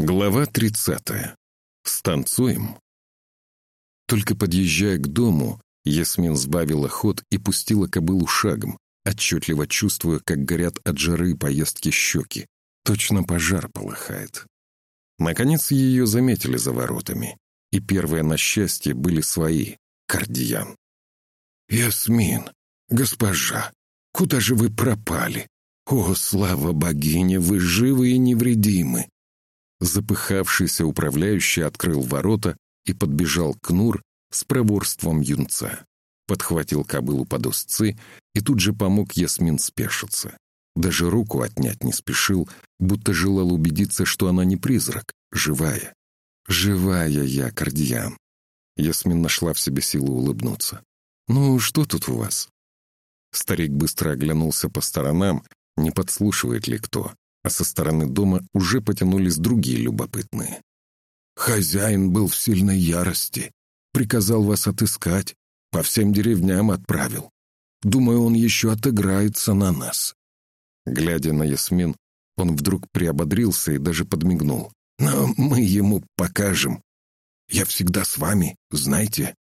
Глава 30. Станцуем. Только подъезжая к дому, Ясмин сбавила ход и пустила кобылу шагом, отчетливо чувствуя, как горят от жары поездки щеки. Точно пожар полыхает. Наконец ее заметили за воротами, и первые на счастье были свои, Кардиян. «Ясмин, госпожа, куда же вы пропали? О, слава богине, вы живы и невредимы!» Запыхавшийся управляющий открыл ворота и подбежал к Нур с проворством юнца. Подхватил кобылу под узцы и тут же помог Ясмин спешиться. Даже руку отнять не спешил, будто желал убедиться, что она не призрак, живая. «Живая я, Кардиан!» Ясмин нашла в себе силу улыбнуться. «Ну, что тут у вас?» Старик быстро оглянулся по сторонам, не подслушивает ли кто, а со стороны дома уже потянулись другие любопытные. «Хозяин был в сильной ярости. Приказал вас отыскать. По всем деревням отправил. Думаю, он еще отыграется на нас». Глядя на Ясмин, он вдруг приободрился и даже подмигнул. «Но мы ему покажем. Я всегда с вами, знаете.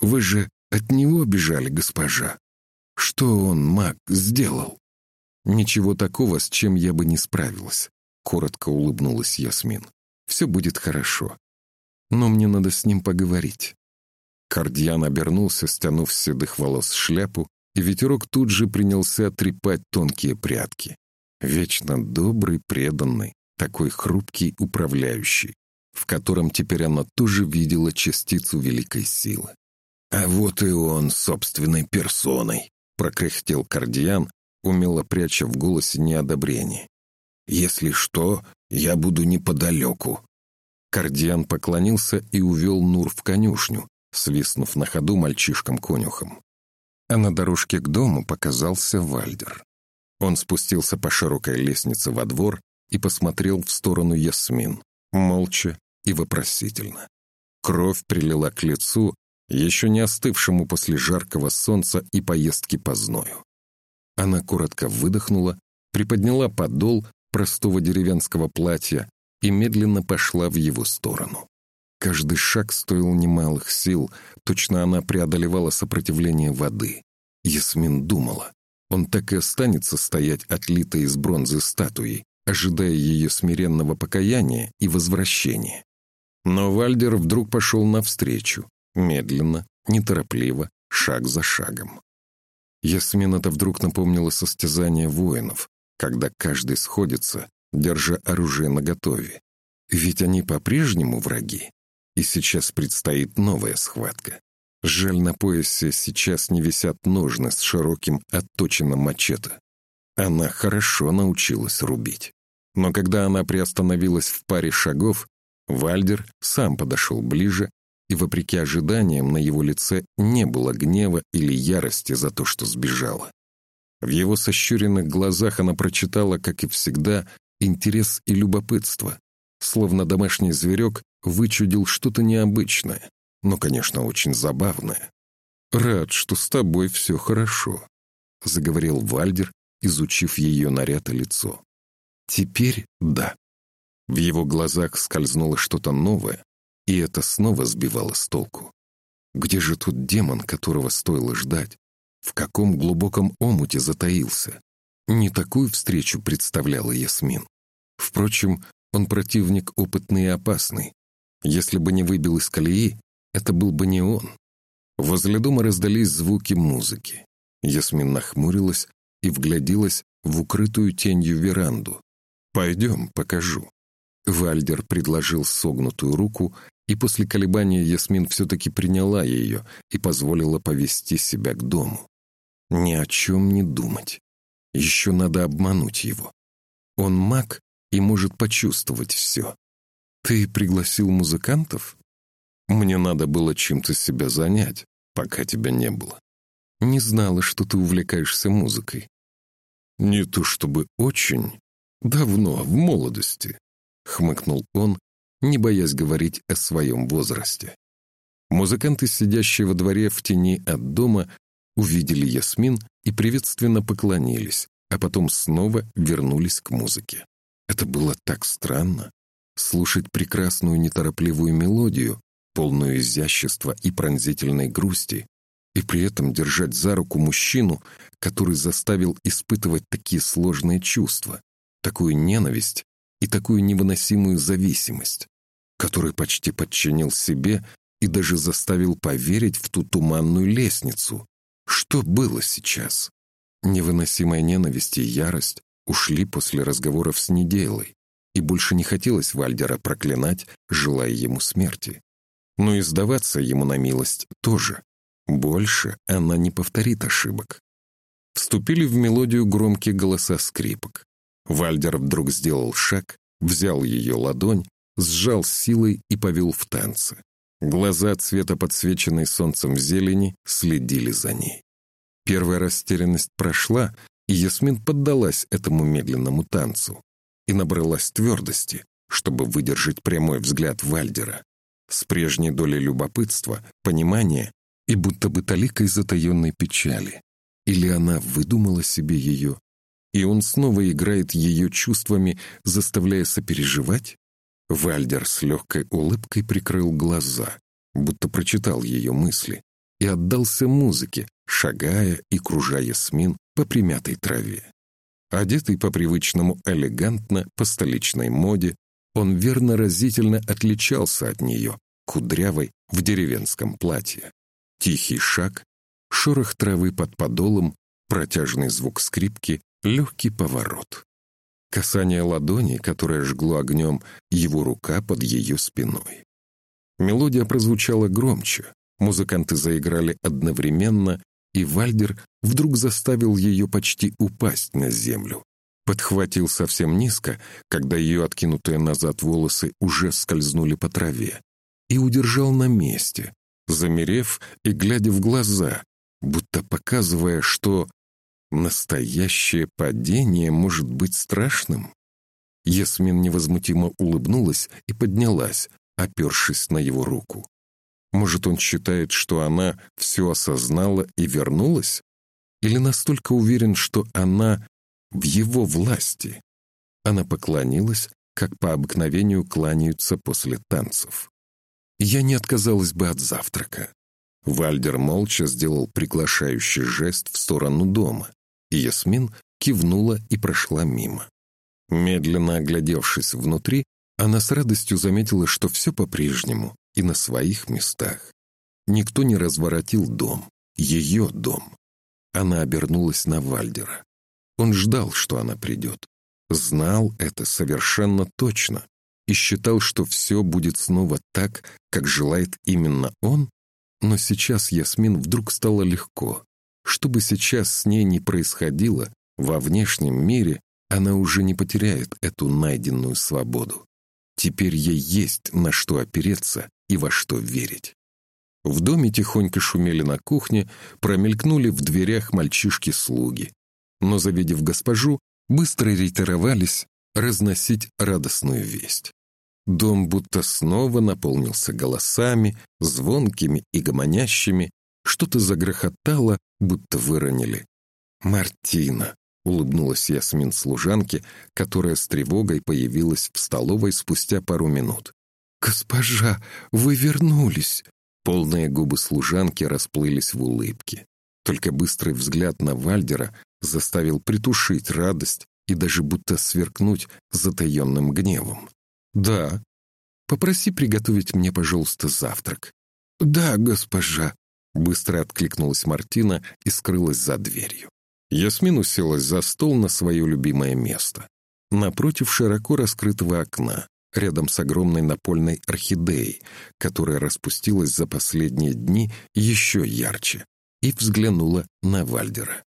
Вы же от него бежали, госпожа. Что он, маг, сделал?» «Ничего такого, с чем я бы не справилась», — коротко улыбнулась Ясмин. «Все будет хорошо. Но мне надо с ним поговорить». Кардьян обернулся, стянув с седых волос шляпу, и ветерок тут же принялся трепать тонкие прядки. Вечно добрый, преданный, такой хрупкий управляющий, в котором теперь она тоже видела частицу великой силы. «А вот и он собственной персоной», — прокряхтел Кардиан, умело пряча в голосе неодобрение. «Если что, я буду неподалеку». Кардиан поклонился и увел Нур в конюшню, свистнув на ходу мальчишкам-конюхам. А на дорожке к дому показался Вальдер. Он спустился по широкой лестнице во двор и посмотрел в сторону Ясмин, молча и вопросительно. Кровь прилила к лицу, еще не остывшему после жаркого солнца и поездки по зною. Она коротко выдохнула, приподняла подол простого деревенского платья и медленно пошла в его сторону. Каждый шаг стоил немалых сил, точно она преодолевала сопротивление воды. Ясмин думала, он так и останется стоять отлитой из бронзы статуей, ожидая ее смиренного покаяния и возвращения. Но Вальдер вдруг пошел навстречу, медленно, неторопливо, шаг за шагом. Ясмин это вдруг напомнило состязание воинов, когда каждый сходится, держа оружие наготове. Ведь они по-прежнему враги, и сейчас предстоит новая схватка. Жаль, на поясе сейчас не висят ножны с широким отточенным мачете. Она хорошо научилась рубить. Но когда она приостановилась в паре шагов, Вальдер сам подошел ближе и, вопреки ожиданиям, на его лице не было гнева или ярости за то, что сбежала. В его сощуренных глазах она прочитала, как и всегда, интерес и любопытство, словно домашний зверек вычудил что-то необычное, но, конечно, очень забавное. «Рад, что с тобой все хорошо», — заговорил Вальдер, изучив ее наряд и лицо. «Теперь да». В его глазах скользнуло что-то новое, и это снова сбивало с толку. Где же тут демон, которого стоило ждать? В каком глубоком омуте затаился? Не такую встречу представляла Ясмин. Впрочем, он противник опытный и опасный. Если бы не выбил из колеи, это был бы не он. Возле дома раздались звуки музыки. Ясмин нахмурилась и вгляделась в укрытую тенью веранду. «Пойдем, покажу». Вальдер предложил согнутую руку, и после колебания Ясмин все-таки приняла ее и позволила повести себя к дому. Ни о чем не думать. Еще надо обмануть его. Он маг и может почувствовать все. Ты пригласил музыкантов? Мне надо было чем-то себя занять, пока тебя не было. Не знала, что ты увлекаешься музыкой. Не то чтобы очень. Давно, в молодости. Хмыкнул он, не боясь говорить о своем возрасте. Музыканты, сидящие во дворе в тени от дома, увидели Ясмин и приветственно поклонились, а потом снова вернулись к музыке. Это было так странно. слушать прекрасную неторопливую мелодию, полную изящества и пронзительной грусти, и при этом держать за руку мужчину, который заставил испытывать такие сложные чувства, такую ненависть и такую невыносимую зависимость, который почти подчинил себе и даже заставил поверить в ту туманную лестницу. Что было сейчас? Невыносимая ненависть и ярость ушли после разговоров с Неделой, и больше не хотелось Вальдера проклинать, желая ему смерти. Но и сдаваться ему на милость тоже. Больше она не повторит ошибок. Вступили в мелодию громкие голоса скрипок. Вальдер вдруг сделал шаг, взял ее ладонь, сжал силой и повел в танцы. Глаза цвета подсвеченной солнцем зелени следили за ней. Первая растерянность прошла, и Ясмин поддалась этому медленному танцу и набралась твердости, чтобы выдержать прямой взгляд Вальдера. С прежней долей любопытства, понимания и будто бы таликой затаенной печали. Или она выдумала себе ее, и он снова играет ее чувствами, заставляя сопереживать? Вальдер с легкой улыбкой прикрыл глаза, будто прочитал ее мысли, и отдался музыке, шагая и кружа Ясмин по примятой траве. Одетый по-привычному элегантно, по столичной моде, он верно разительно отличался от нее, кудрявой в деревенском платье. Тихий шаг, шорох травы под подолом, протяжный звук скрипки, легкий поворот. Касание ладони, которое жгло огнем, его рука под ее спиной. Мелодия прозвучала громче, музыканты заиграли одновременно, и Вальдер вдруг заставил ее почти упасть на землю. Подхватил совсем низко, когда ее откинутые назад волосы уже скользнули по траве, и удержал на месте, замерев и глядя в глаза, будто показывая, что настоящее падение может быть страшным. Ясмин невозмутимо улыбнулась и поднялась, опершись на его руку. Может, он считает, что она все осознала и вернулась? Или настолько уверен, что она в его власти? Она поклонилась, как по обыкновению кланяются после танцев. Я не отказалась бы от завтрака. Вальдер молча сделал приглашающий жест в сторону дома, и Ясмин кивнула и прошла мимо. Медленно оглядевшись внутри, она с радостью заметила, что все по-прежнему и на своих местах. Никто не разворотил дом, ее дом. Она обернулась на Вальдера. Он ждал, что она придет. Знал это совершенно точно и считал, что все будет снова так, как желает именно он, но сейчас Ясмин вдруг стало легко. Что бы сейчас с ней ни происходило, во внешнем мире она уже не потеряет эту найденную свободу. Теперь ей есть на что опереться и во что верить. В доме тихонько шумели на кухне, промелькнули в дверях мальчишки-слуги. Но, завидев госпожу, быстро ретировались разносить радостную весть. Дом будто снова наполнился голосами, звонкими и гомонящими, что-то загрохотало, будто выронили. «Мартина!» — улыбнулась Ясмин служанке, которая с тревогой появилась в столовой спустя пару минут. «Госпожа, вы вернулись!» Полные губы служанки расплылись в улыбке. Только быстрый взгляд на Вальдера заставил притушить радость и даже будто сверкнуть затаенным гневом. «Да. Попроси приготовить мне, пожалуйста, завтрак». «Да, госпожа», — быстро откликнулась Мартина и скрылась за дверью. Ясмин уселась за стол на свое любимое место. Напротив широко раскрытого окна, рядом с огромной напольной орхидеей, которая распустилась за последние дни еще ярче, и взглянула на Вальдера.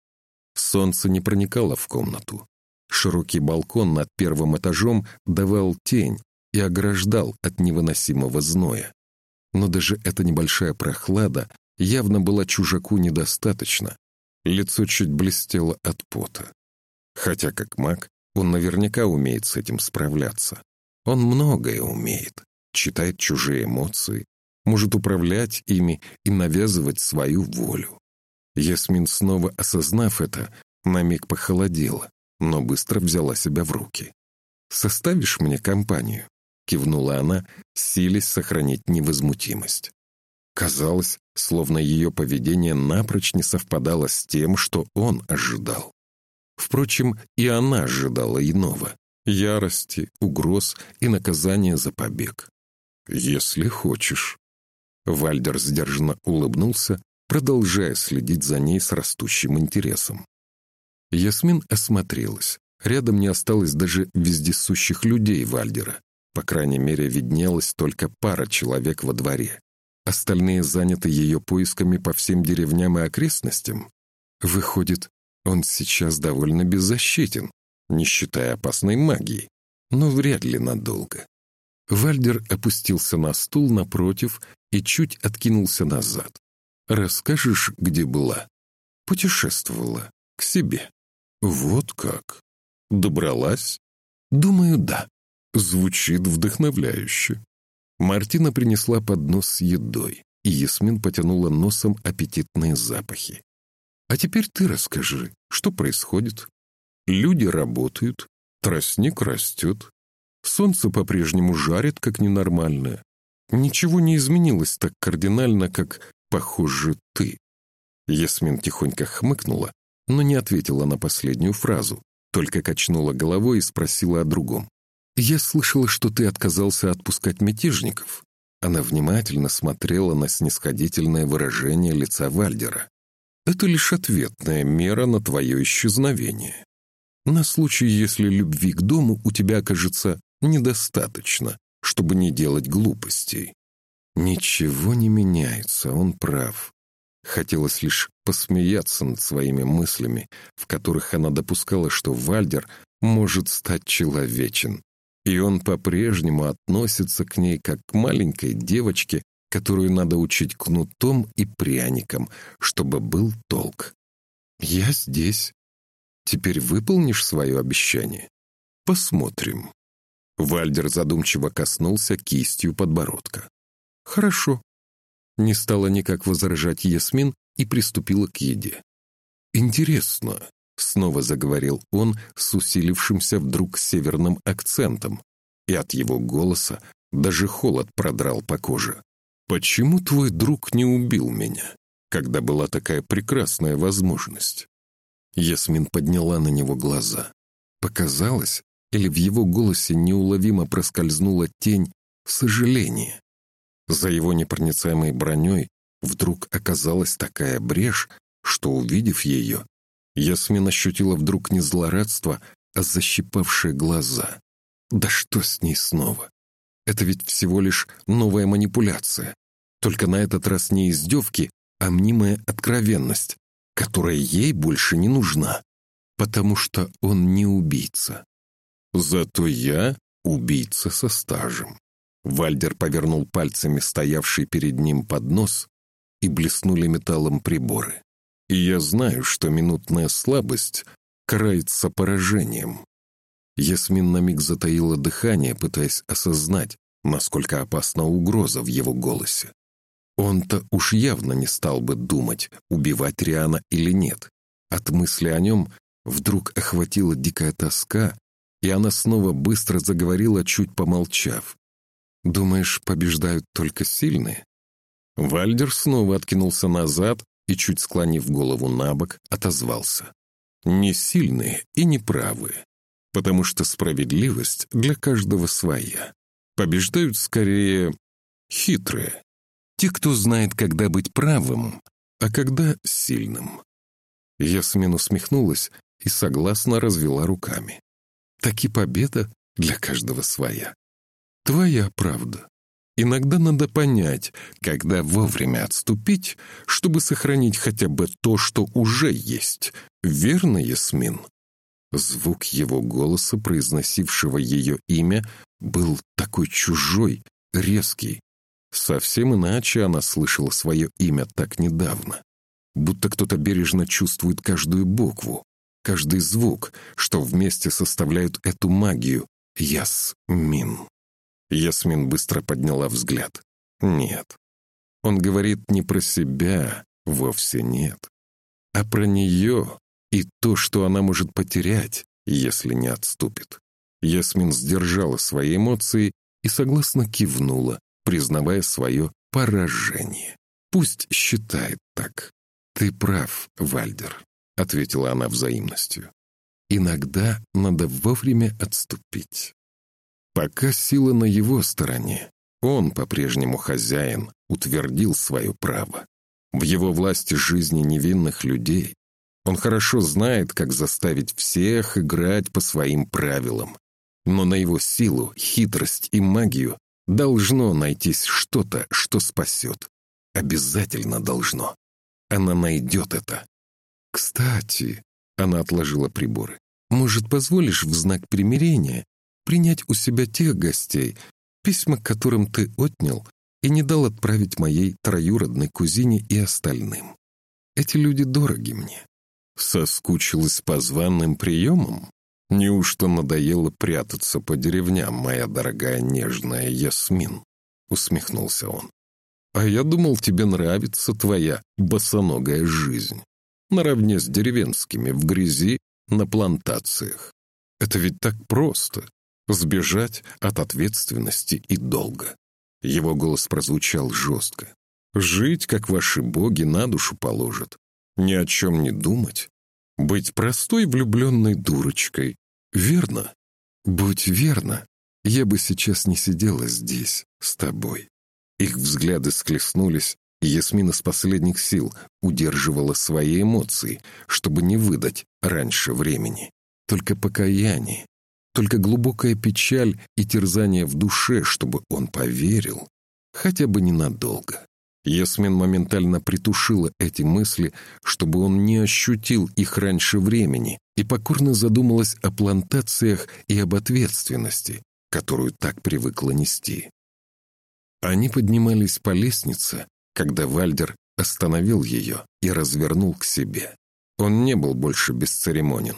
Солнце не проникало в комнату. Широкий балкон над первым этажом давал тень и ограждал от невыносимого зноя. Но даже эта небольшая прохлада явно была чужаку недостаточно, Лицо чуть блестело от пота. Хотя, как маг, он наверняка умеет с этим справляться. Он многое умеет, читает чужие эмоции, может управлять ими и навязывать свою волю. Ясмин, снова осознав это, на миг похолодела, но быстро взяла себя в руки. «Составишь мне компанию?» — кивнула она, силясь сохранить невозмутимость. Казалось, словно ее поведение напрочь не совпадало с тем, что он ожидал. Впрочем, и она ожидала иного — ярости, угроз и наказания за побег. «Если хочешь». Вальдер сдержанно улыбнулся, продолжая следить за ней с растущим интересом. Ясмин осмотрелась. Рядом не осталось даже вездесущих людей Вальдера. По крайней мере, виднелась только пара человек во дворе. Остальные заняты ее поисками по всем деревням и окрестностям. Выходит, он сейчас довольно беззащитен, не считая опасной магии, но вряд ли надолго. Вальдер опустился на стул напротив и чуть откинулся назад. «Расскажешь, где была?» «Путешествовала. К себе». «Вот как? Добралась?» «Думаю, да». Звучит вдохновляюще. Мартина принесла поднос с едой, и Ясмин потянула носом аппетитные запахи. «А теперь ты расскажи, что происходит?» «Люди работают, тростник растет, солнце по-прежнему жарит, как ненормальное. Ничего не изменилось так кардинально, как, похоже, ты». Ясмин тихонько хмыкнула, но не ответила на последнюю фразу, только качнула головой и спросила о другом. «Я слышала, что ты отказался отпускать мятежников». Она внимательно смотрела на снисходительное выражение лица Вальдера. «Это лишь ответная мера на твое исчезновение. На случай, если любви к дому у тебя окажется недостаточно, чтобы не делать глупостей». Ничего не меняется, он прав. Хотелось лишь посмеяться над своими мыслями, в которых она допускала, что Вальдер может стать человечен, и он по-прежнему относится к ней как к маленькой девочке, которую надо учить кнутом и пряником, чтобы был толк. «Я здесь. Теперь выполнишь свое обещание? Посмотрим». Вальдер задумчиво коснулся кистью подбородка. «Хорошо». Не стала никак возражать Ясмин и приступила к еде. «Интересно, Снова заговорил он с усилившимся вдруг северным акцентом, и от его голоса даже холод продрал по коже. «Почему твой друг не убил меня, когда была такая прекрасная возможность?» Ясмин подняла на него глаза. Показалось, или в его голосе неуловимо проскользнула тень сожаления. За его непроницаемой броней вдруг оказалась такая брешь, что, увидев ее, Ясмин ощутила вдруг не злорадство, а защипавшие глаза. Да что с ней снова? Это ведь всего лишь новая манипуляция. Только на этот раз не издевки, а мнимая откровенность, которая ей больше не нужна, потому что он не убийца. Зато я убийца со стажем. Вальдер повернул пальцами стоявший перед ним поднос, и блеснули металлом приборы. И я знаю, что минутная слабость карается поражением. Ясмин на миг затаила дыхание, пытаясь осознать, насколько опасна угроза в его голосе. Он-то уж явно не стал бы думать, убивать Риана или нет. От мысли о нем вдруг охватила дикая тоска, и она снова быстро заговорила, чуть помолчав. «Думаешь, побеждают только сильные?» Вальдер снова откинулся назад, и, чуть склонив голову на бок, отозвался. «Не сильные и не правые, потому что справедливость для каждого своя. Побеждают скорее хитрые, те, кто знает, когда быть правым, а когда сильным». Ясмин усмехнулась и согласно развела руками. «Таки победа для каждого своя. Твоя правда. Иногда надо понять, когда вовремя отступить, чтобы сохранить хотя бы то, что уже есть. Верно, Ясмин?» Звук его голоса, произносившего ее имя, был такой чужой, резкий. Совсем иначе она слышала свое имя так недавно. Будто кто-то бережно чувствует каждую букву, каждый звук, что вместе составляют эту магию. Ясмин. Ясмин быстро подняла взгляд. Нет. Он говорит не про себя, вовсе нет. А про нее и то, что она может потерять, если не отступит. Ясмин сдержала свои эмоции и согласно кивнула, признавая свое поражение. Пусть считает так. «Ты прав, Вальдер», — ответила она взаимностью. «Иногда надо вовремя отступить». Пока сила на его стороне, он, по-прежнему хозяин, утвердил свое право. В его власти жизни невинных людей. Он хорошо знает, как заставить всех играть по своим правилам. Но на его силу, хитрость и магию должно найтись что-то, что спасет. Обязательно должно. Она найдет это. Кстати, она отложила приборы. Может, позволишь в знак примирения принять у себя тех гостей, письма которым ты отнял и не дал отправить моей троюродной кузине и остальным. Эти люди дороги мне. Соскучилась по званным приемам? Неужто надоело прятаться по деревням, моя дорогая нежная Ясмин? Усмехнулся он. А я думал, тебе нравится твоя босоногая жизнь. Наравне с деревенскими, в грязи, на плантациях. Это ведь так просто сбежать от ответственности и долга. Его голос прозвучал жестко. Жить, как ваши боги, на душу положат. Ни о чем не думать. Быть простой влюбленной дурочкой. Верно? Будь верно, я бы сейчас не сидела здесь, с тобой. Их взгляды склеснулись, и Ясмина с последних сил удерживала свои эмоции, чтобы не выдать раньше времени. Только покаяние, только глубокая печаль и терзание в душе, чтобы он поверил, хотя бы ненадолго. Ясмин моментально притушила эти мысли, чтобы он не ощутил их раньше времени, и покорно задумалась о плантациях и об ответственности, которую так привыкла нести. Они поднимались по лестнице, когда Вальдер остановил ее и развернул к себе. Он не был больше бесцеремонен.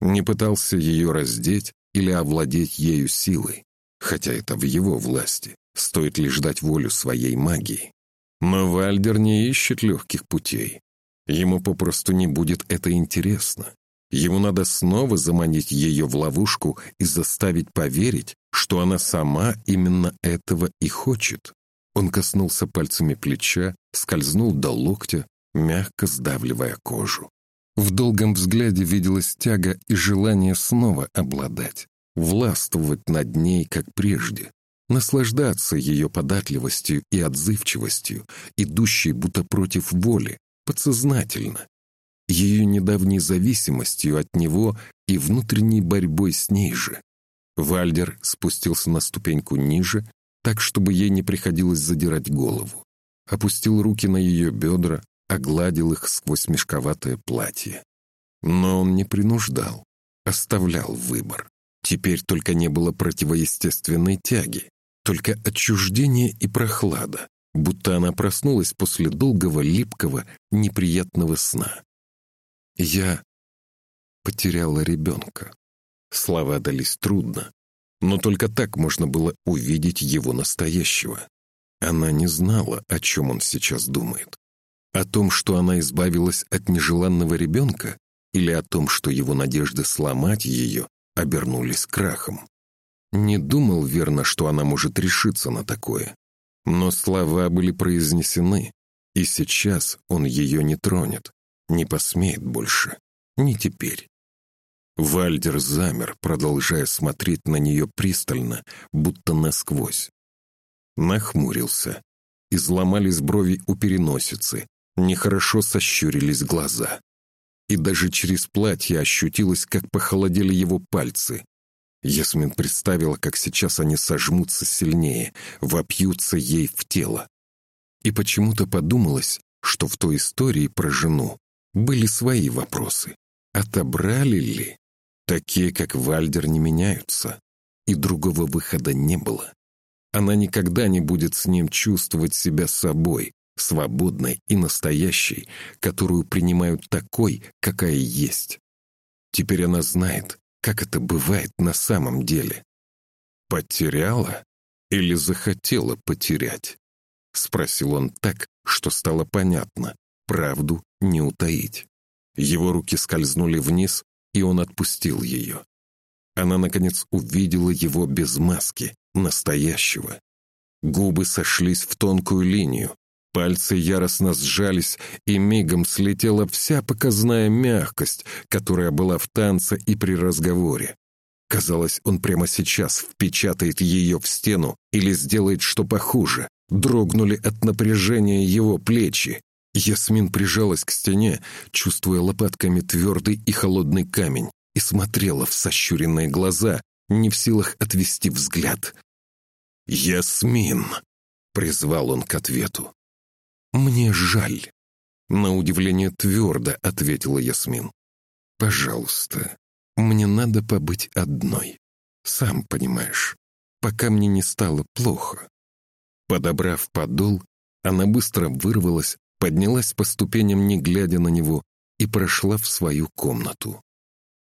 Не пытался ее раздеть, или овладеть ею силой, хотя это в его власти, стоит лишь дать волю своей магии. Но Вальдер не ищет легких путей. Ему попросту не будет это интересно. Ему надо снова заманить ее в ловушку и заставить поверить, что она сама именно этого и хочет. Он коснулся пальцами плеча, скользнул до локтя, мягко сдавливая кожу. В долгом взгляде виделась тяга и желание снова обладать, властвовать над ней, как прежде, наслаждаться ее податливостью и отзывчивостью, идущей будто против воли, подсознательно, ее недавней зависимостью от него и внутренней борьбой с ней же. Вальдер спустился на ступеньку ниже, так, чтобы ей не приходилось задирать голову. Опустил руки на ее бедра, огладил их сквозь мешковатое платье. Но он не принуждал, оставлял выбор. Теперь только не было противоестественной тяги, только отчуждение и прохлада, будто она проснулась после долгого, липкого, неприятного сна. Я потеряла ребенка. Слова дались трудно, но только так можно было увидеть его настоящего. Она не знала, о чем он сейчас думает. О том, что она избавилась от нежеланного ребенка, или о том, что его надежды сломать ее обернулись крахом. Не думал верно, что она может решиться на такое. Но слова были произнесены, и сейчас он ее не тронет, не посмеет больше, не теперь. Вальдер замер, продолжая смотреть на нее пристально, будто насквозь. Нахмурился. Изломались брови у переносицы, Нехорошо сощурились глаза. И даже через платье ощутилось, как похолодели его пальцы. Ясмин представила, как сейчас они сожмутся сильнее, вопьются ей в тело. И почему-то подумалось, что в той истории про жену были свои вопросы. Отобрали ли? Такие, как Вальдер, не меняются. И другого выхода не было. Она никогда не будет с ним чувствовать себя собой, свободной и настоящей, которую принимают такой, какая есть. Теперь она знает, как это бывает на самом деле. «Потеряла или захотела потерять?» — спросил он так, что стало понятно, правду не утаить. Его руки скользнули вниз, и он отпустил ее. Она, наконец, увидела его без маски, настоящего. Губы сошлись в тонкую линию, пальцы яростно сжались, и мигом слетела вся показная мягкость, которая была в танце и при разговоре. Казалось, он прямо сейчас впечатает ее в стену или сделает что похуже. Дрогнули от напряжения его плечи. Ясмин прижалась к стене, чувствуя лопатками твердый и холодный камень, и смотрела в сощуренные глаза, не в силах отвести взгляд. «Ясмин!» — призвал он к ответу. «Мне жаль», — на удивление твердо ответила Ясмин. «Пожалуйста, мне надо побыть одной. Сам понимаешь, пока мне не стало плохо». Подобрав подол, она быстро вырвалась, поднялась по ступеням, не глядя на него, и прошла в свою комнату.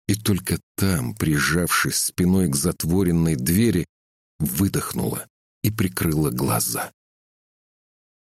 И только там, прижавшись спиной к затворенной двери, выдохнула и прикрыла глаза.